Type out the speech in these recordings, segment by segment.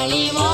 Hollywood.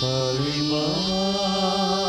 Kalimah